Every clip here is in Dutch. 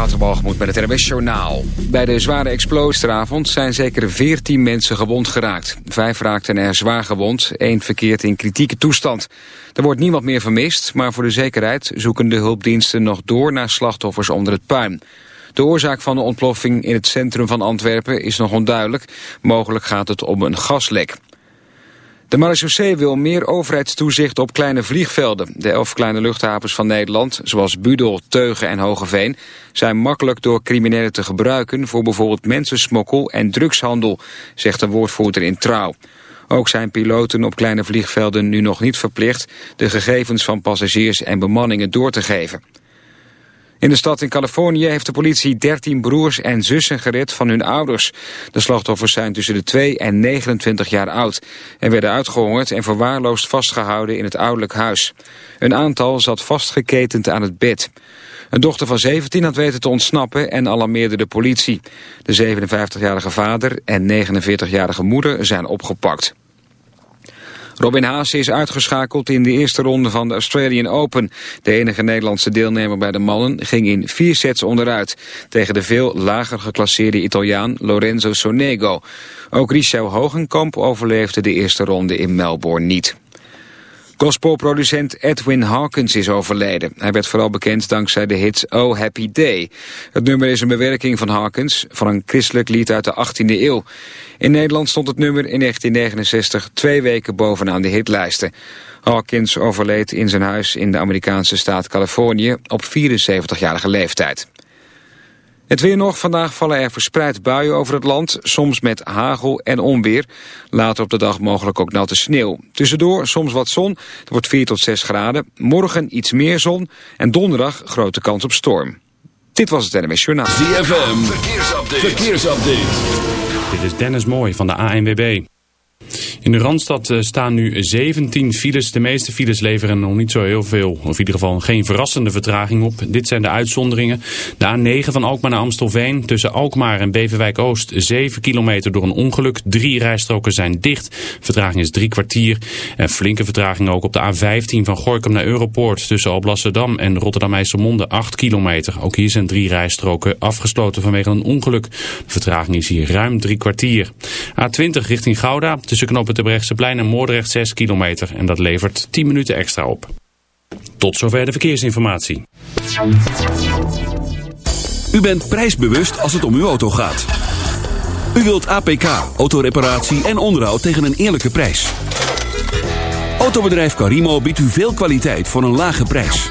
Waterbalgemoed met het RWS Journaal. Bij de zware explosie zijn zeker 14 mensen gewond geraakt. Vijf raakten er zwaar gewond, één verkeert in kritieke toestand. Er wordt niemand meer vermist, maar voor de zekerheid zoeken de hulpdiensten nog door naar slachtoffers onder het puin. De oorzaak van de ontploffing in het centrum van Antwerpen is nog onduidelijk. Mogelijk gaat het om een gaslek. De marechaussee wil meer overheidstoezicht op kleine vliegvelden. De elf kleine luchthavens van Nederland, zoals Budel, Teugen en Hogeveen... zijn makkelijk door criminelen te gebruiken... voor bijvoorbeeld mensensmokkel en drugshandel, zegt de woordvoerder in Trouw. Ook zijn piloten op kleine vliegvelden nu nog niet verplicht... de gegevens van passagiers en bemanningen door te geven. In de stad in Californië heeft de politie 13 broers en zussen gered van hun ouders. De slachtoffers zijn tussen de 2 en 29 jaar oud en werden uitgehongerd en verwaarloosd vastgehouden in het ouderlijk huis. Een aantal zat vastgeketend aan het bed. Een dochter van 17 had weten te ontsnappen en alarmeerde de politie. De 57-jarige vader en 49-jarige moeder zijn opgepakt. Robin Haase is uitgeschakeld in de eerste ronde van de Australian Open. De enige Nederlandse deelnemer bij de mannen ging in vier sets onderuit... tegen de veel lager geclasseerde Italiaan Lorenzo Sonego. Ook Richel Hogenkamp overleefde de eerste ronde in Melbourne niet. Gospelproducent Edwin Hawkins is overleden. Hij werd vooral bekend dankzij de hit Oh Happy Day. Het nummer is een bewerking van Hawkins van een christelijk lied uit de 18e eeuw. In Nederland stond het nummer in 1969 twee weken bovenaan de hitlijsten. Hawkins overleed in zijn huis in de Amerikaanse staat Californië op 74-jarige leeftijd. Het weer nog. Vandaag vallen er verspreid buien over het land. Soms met hagel en onweer. Later op de dag mogelijk ook natte sneeuw. Tussendoor soms wat zon. Het wordt 4 tot 6 graden. Morgen iets meer zon. En donderdag grote kans op storm. Dit was het NMS Journaal. ZFM. Verkeersupdate. Verkeersupdate. Dit is Dennis Mooij van de ANWB. In de Randstad eh, staan nu 17 files. De meeste files leveren nog niet zo heel veel. Of in ieder geval geen verrassende vertraging op. Dit zijn de uitzonderingen. De A9 van Alkmaar naar Amstelveen. Tussen Alkmaar en Beverwijk Oost. 7 kilometer door een ongeluk. Drie rijstroken zijn dicht. Vertraging is drie kwartier. En flinke vertraging ook op de A15 van Gorkum naar Europoort. Tussen Alblasserdam en Rotterdam-IJsselmonde 8 kilometer. Ook hier zijn drie rijstroken afgesloten vanwege een ongeluk. De vertraging is hier ruim drie kwartier. A20 richting Gouda. Tussen knopen de plein en Moordrecht 6 kilometer. En dat levert 10 minuten extra op. Tot zover de verkeersinformatie. U bent prijsbewust als het om uw auto gaat. U wilt APK, autoreparatie en onderhoud tegen een eerlijke prijs. Autobedrijf Carimo biedt u veel kwaliteit voor een lage prijs.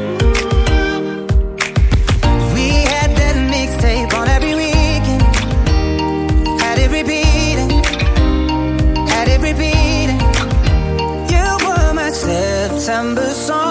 December song.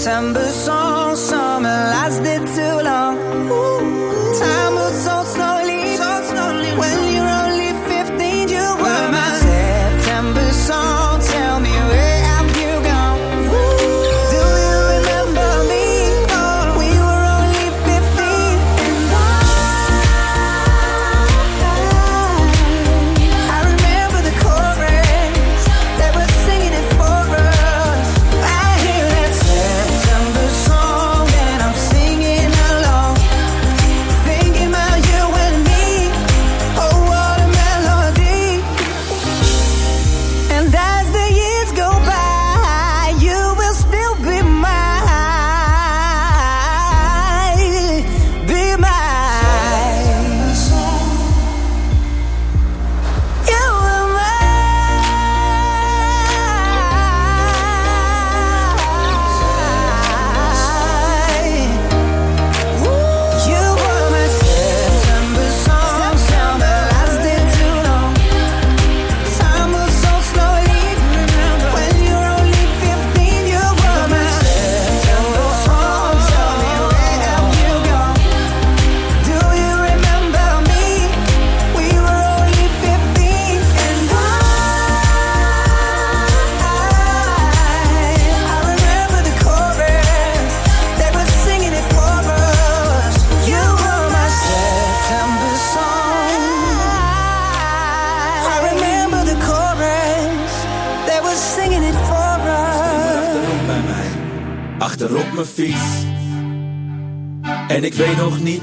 September.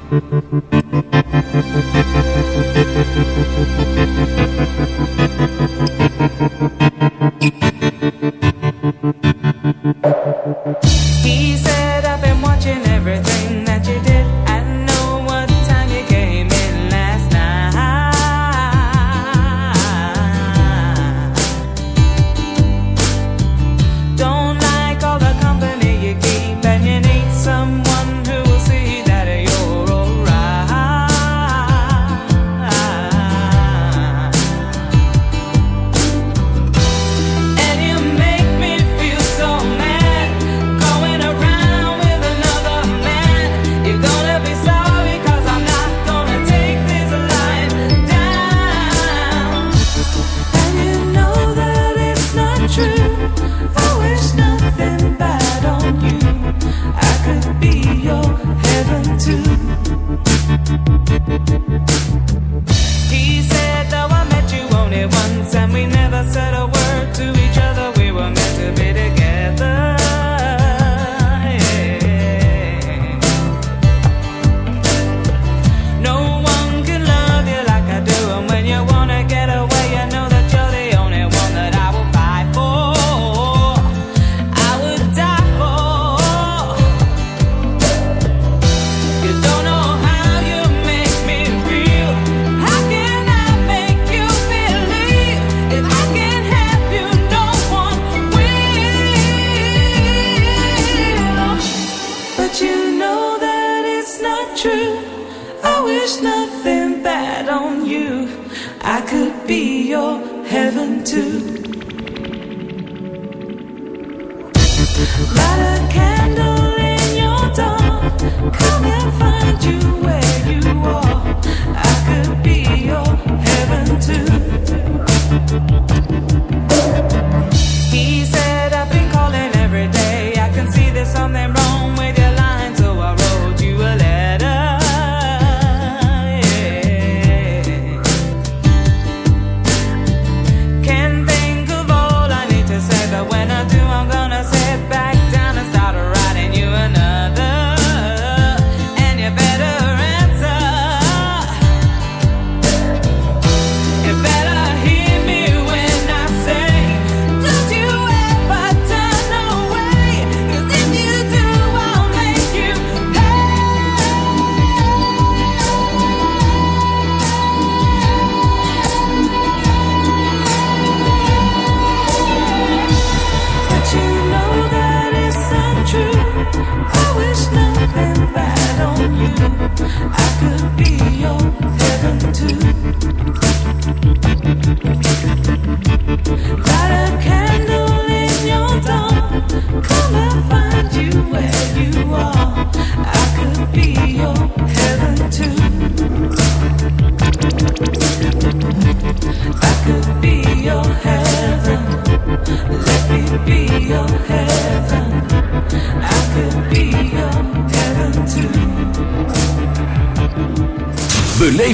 Thank you.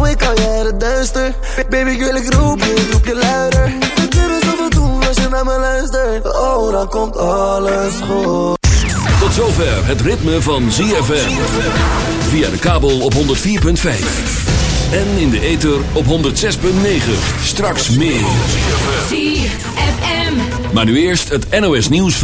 toe, ik uit het duister. Baby girl, ik roep je, ik roep je luider. We kunnen zoveel doen als je naar me luistert. Oh, dan komt alles goed. Tot zover het ritme van ZFM. Via de kabel op 104.5. En in de ether op 106.9. Straks meer. ZFM. Maar nu eerst het NOS nieuws van...